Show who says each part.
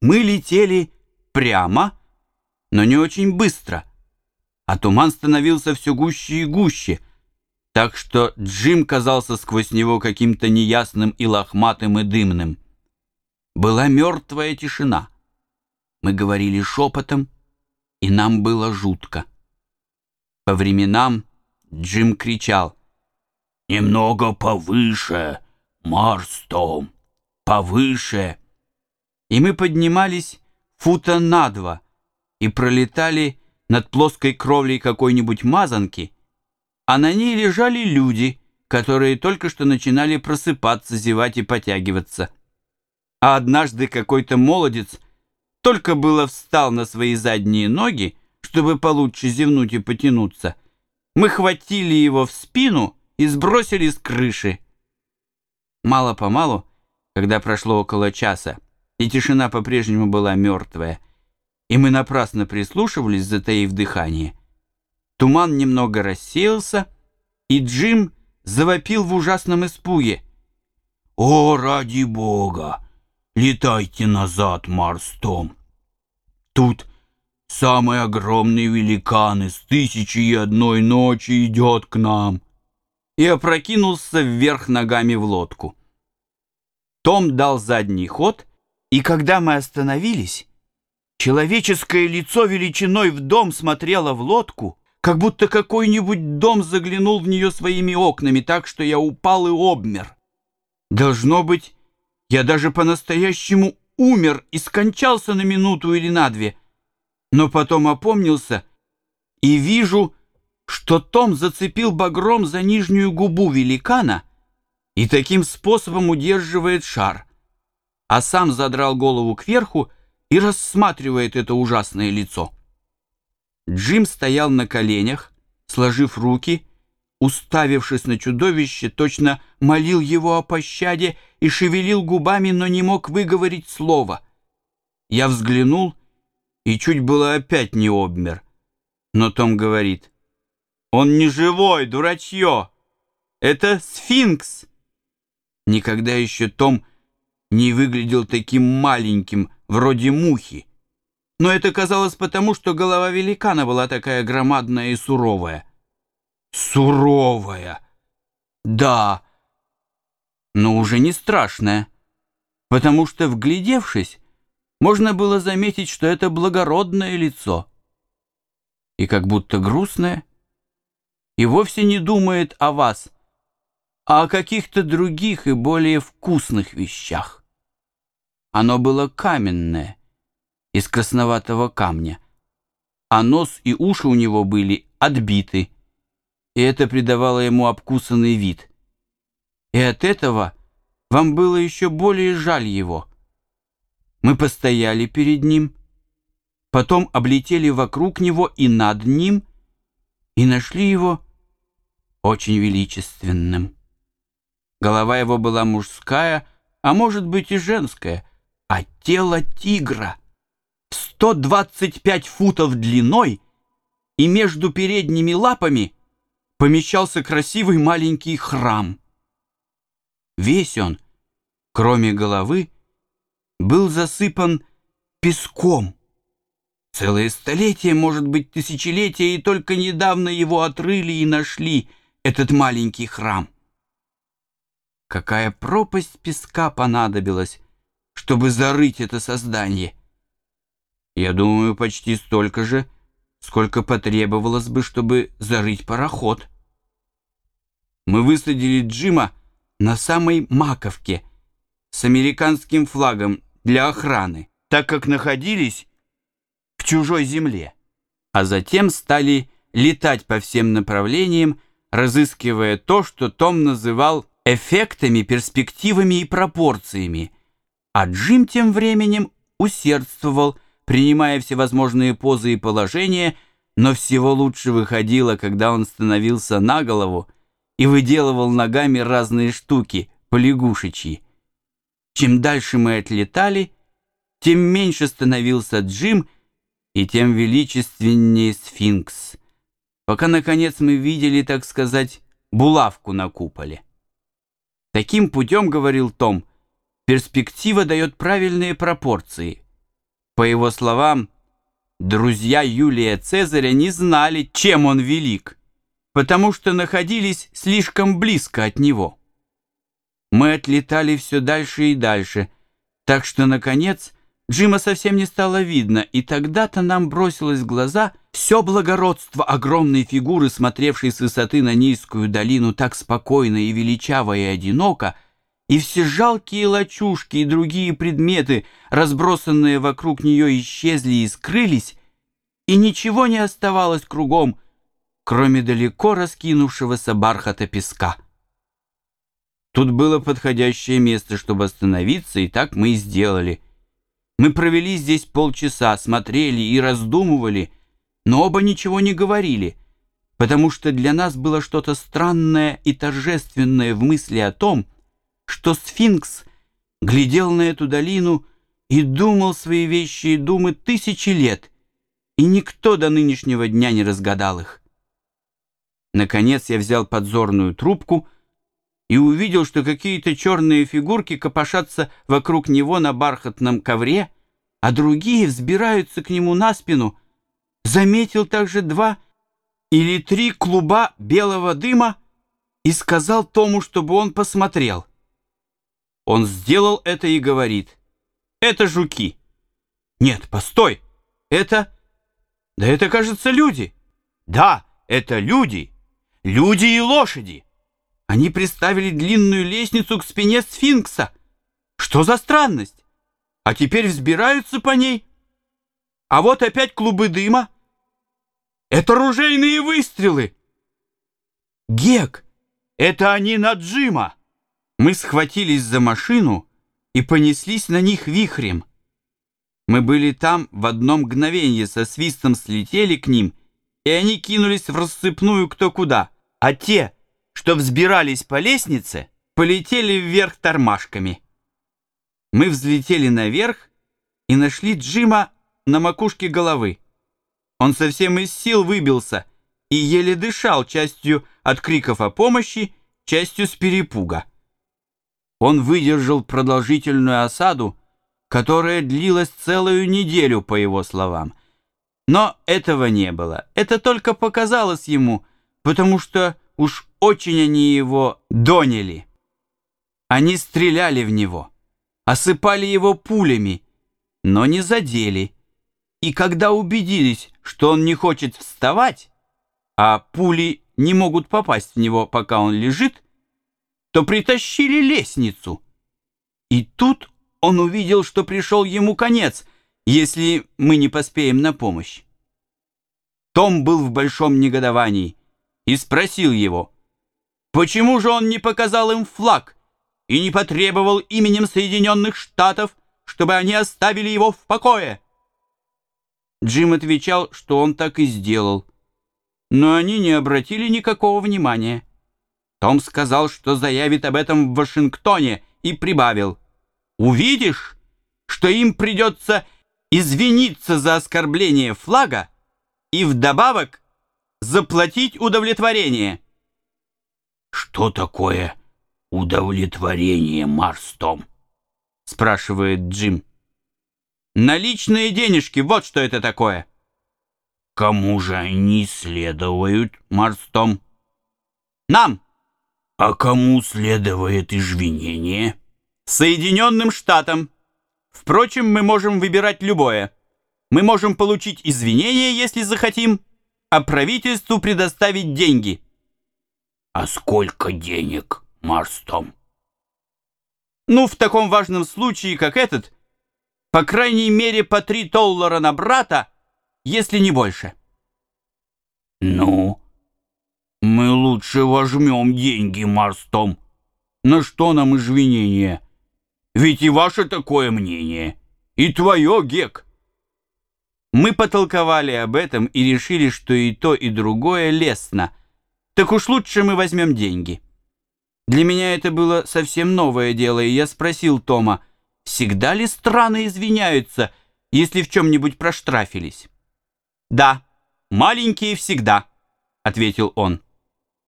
Speaker 1: Мы летели прямо, но не очень быстро, а туман становился все гуще и гуще, так что Джим казался сквозь него каким-то неясным и лохматым и дымным. Была мертвая тишина. Мы говорили шепотом, и нам было жутко. По временам Джим кричал «Немного повыше, Марстом, повыше!» И мы поднимались фута на два и пролетали над плоской кровлей какой-нибудь мазанки, а на ней лежали люди, которые только что начинали просыпаться, зевать и потягиваться. А однажды какой-то молодец только было встал на свои задние ноги, чтобы получше зевнуть и потянуться. Мы хватили его в спину и сбросили с крыши. Мало-помалу, когда прошло около часа, и тишина по-прежнему была мертвая, и мы напрасно прислушивались, затаив дыхание, туман немного рассеялся, и Джим завопил в ужасном испуге. «О, ради бога! Летайте назад, Марстом! Тут Самый огромный великан из тысячи и одной ночи идет к нам. И опрокинулся вверх ногами в лодку. Том дал задний ход, и когда мы остановились, человеческое лицо величиной в дом смотрело в лодку, как будто какой-нибудь дом заглянул в нее своими окнами, так что я упал и обмер. Должно быть, я даже по-настоящему умер и скончался на минуту или на две — но потом опомнился и вижу, что Том зацепил багром за нижнюю губу великана и таким способом удерживает шар, а сам задрал голову кверху и рассматривает это ужасное лицо. Джим стоял на коленях, сложив руки, уставившись на чудовище, точно молил его о пощаде и шевелил губами, но не мог выговорить слова. Я взглянул и чуть было опять не обмер. Но Том говорит, «Он не живой, дурачье! Это сфинкс!» Никогда еще Том не выглядел таким маленьким, вроде мухи. Но это казалось потому, что голова великана была такая громадная и суровая. Суровая! Да, но уже не страшная, потому что, вглядевшись, можно было заметить, что это благородное лицо. И как будто грустное, и вовсе не думает о вас, а о каких-то других и более вкусных вещах. Оно было каменное, из красноватого камня, а нос и уши у него были отбиты, и это придавало ему обкусанный вид. И от этого вам было еще более жаль его. Мы постояли перед ним, потом облетели вокруг него и над ним, и нашли его очень величественным. Голова его была мужская, а может быть и женская, а тело тигра. 125 футов длиной, и между передними лапами помещался красивый маленький храм. Весь он, кроме головы, был засыпан песком. Целое столетие, может быть, тысячелетия, и только недавно его отрыли и нашли, этот маленький храм. Какая пропасть песка понадобилась, чтобы зарыть это создание? Я думаю, почти столько же, сколько потребовалось бы, чтобы зарыть пароход. Мы высадили Джима на самой маковке с американским флагом для охраны, так как находились в чужой земле, а затем стали летать по всем направлениям, разыскивая то, что Том называл эффектами, перспективами и пропорциями, а Джим тем временем усердствовал, принимая всевозможные позы и положения, но всего лучше выходило, когда он становился на голову и выделывал ногами разные штуки, полягушечьи. Чем дальше мы отлетали, тем меньше становился Джим и тем величественнее сфинкс, пока, наконец, мы видели, так сказать, булавку на куполе. Таким путем, говорил Том, перспектива дает правильные пропорции, По его словам, друзья Юлия Цезаря не знали, чем он велик, потому что находились слишком близко от него. Мы отлетали все дальше и дальше, так что, наконец, Джима совсем не стало видно, и тогда-то нам бросилось в глаза все благородство огромной фигуры, смотревшей с высоты на низкую долину так спокойно и величаво и одиноко, и все жалкие лачушки и другие предметы, разбросанные вокруг нее, исчезли и скрылись, и ничего не оставалось кругом, кроме далеко раскинувшегося бархата песка. Тут было подходящее место, чтобы остановиться, и так мы и сделали. Мы провели здесь полчаса, смотрели и раздумывали, но оба ничего не говорили, потому что для нас было что-то странное и торжественное в мысли о том, что сфинкс глядел на эту долину и думал свои вещи и думы тысячи лет, и никто до нынешнего дня не разгадал их. Наконец я взял подзорную трубку и увидел, что какие-то черные фигурки копошатся вокруг него на бархатном ковре, а другие взбираются к нему на спину. Заметил также два или три клуба белого дыма и сказал Тому, чтобы он посмотрел. Он сделал это и говорит. Это жуки. Нет, постой. Это... Да это, кажется, люди. Да, это люди. Люди и лошади. Они приставили длинную лестницу к спине сфинкса. Что за странность? А теперь взбираются по ней. А вот опять клубы дыма. Это ружейные выстрелы. Гек, это они на Джима. Мы схватились за машину и понеслись на них вихрем. Мы были там в одно мгновение, со свистом слетели к ним, и они кинулись в рассыпную кто куда, а те, что взбирались по лестнице, полетели вверх тормашками. Мы взлетели наверх и нашли Джима на макушке головы. Он совсем из сил выбился и еле дышал частью от криков о помощи, частью с перепуга. Он выдержал продолжительную осаду, которая длилась целую неделю, по его словам. Но этого не было. Это только показалось ему, потому что уж очень они его доняли. Они стреляли в него, осыпали его пулями, но не задели. И когда убедились, что он не хочет вставать, а пули не могут попасть в него, пока он лежит, то притащили лестницу. И тут он увидел, что пришел ему конец, если мы не поспеем на помощь. Том был в большом негодовании и спросил его, почему же он не показал им флаг и не потребовал именем Соединенных Штатов, чтобы они оставили его в покое. Джим отвечал, что он так и сделал, но они не обратили никакого внимания. Том сказал, что заявит об этом в Вашингтоне, и прибавил. «Увидишь, что им придется извиниться за оскорбление флага и вдобавок заплатить удовлетворение».
Speaker 2: «Что такое удовлетворение, Марс Том?»
Speaker 1: спрашивает Джим. «Наличные денежки, вот что это такое».
Speaker 2: «Кому же они следуют, Марс Том?»
Speaker 1: «Нам!»
Speaker 2: А кому следует извинение?
Speaker 1: Соединенным Штатам. Впрочем, мы можем выбирать любое. Мы можем получить извинения, если захотим, а правительству предоставить деньги.
Speaker 2: А сколько денег, Марстом?
Speaker 1: Ну, в таком важном случае, как этот, по крайней мере, по три доллара на брата, если не больше.
Speaker 2: Ну, мы лучше возьмем деньги, Марстом. На что нам извинения? Ведь и ваше такое мнение, и твое, Гек.
Speaker 1: Мы потолковали об этом и решили, что и то, и другое лестно. Так уж лучше мы возьмем деньги. Для меня это было совсем новое дело, и я спросил Тома, всегда ли страны извиняются, если в чем-нибудь проштрафились? «Да, маленькие всегда», — ответил он.